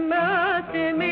جنات میں